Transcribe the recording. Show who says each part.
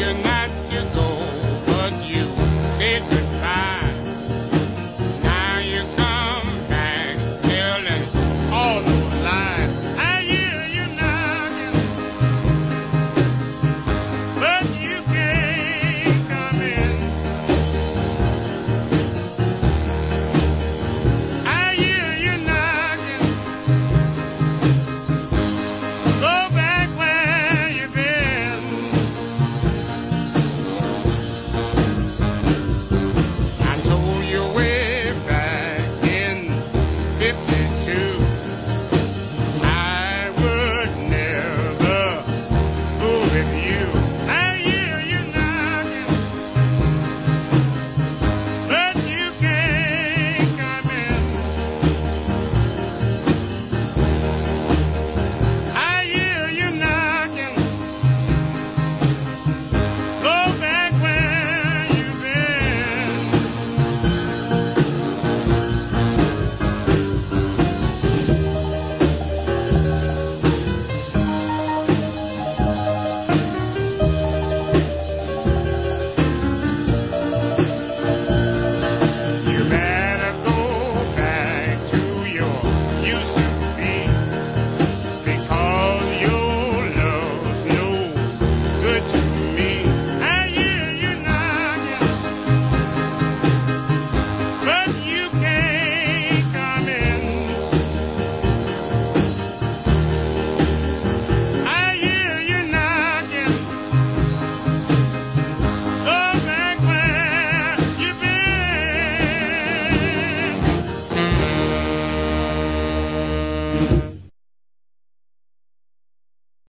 Speaker 1: Did you not to go,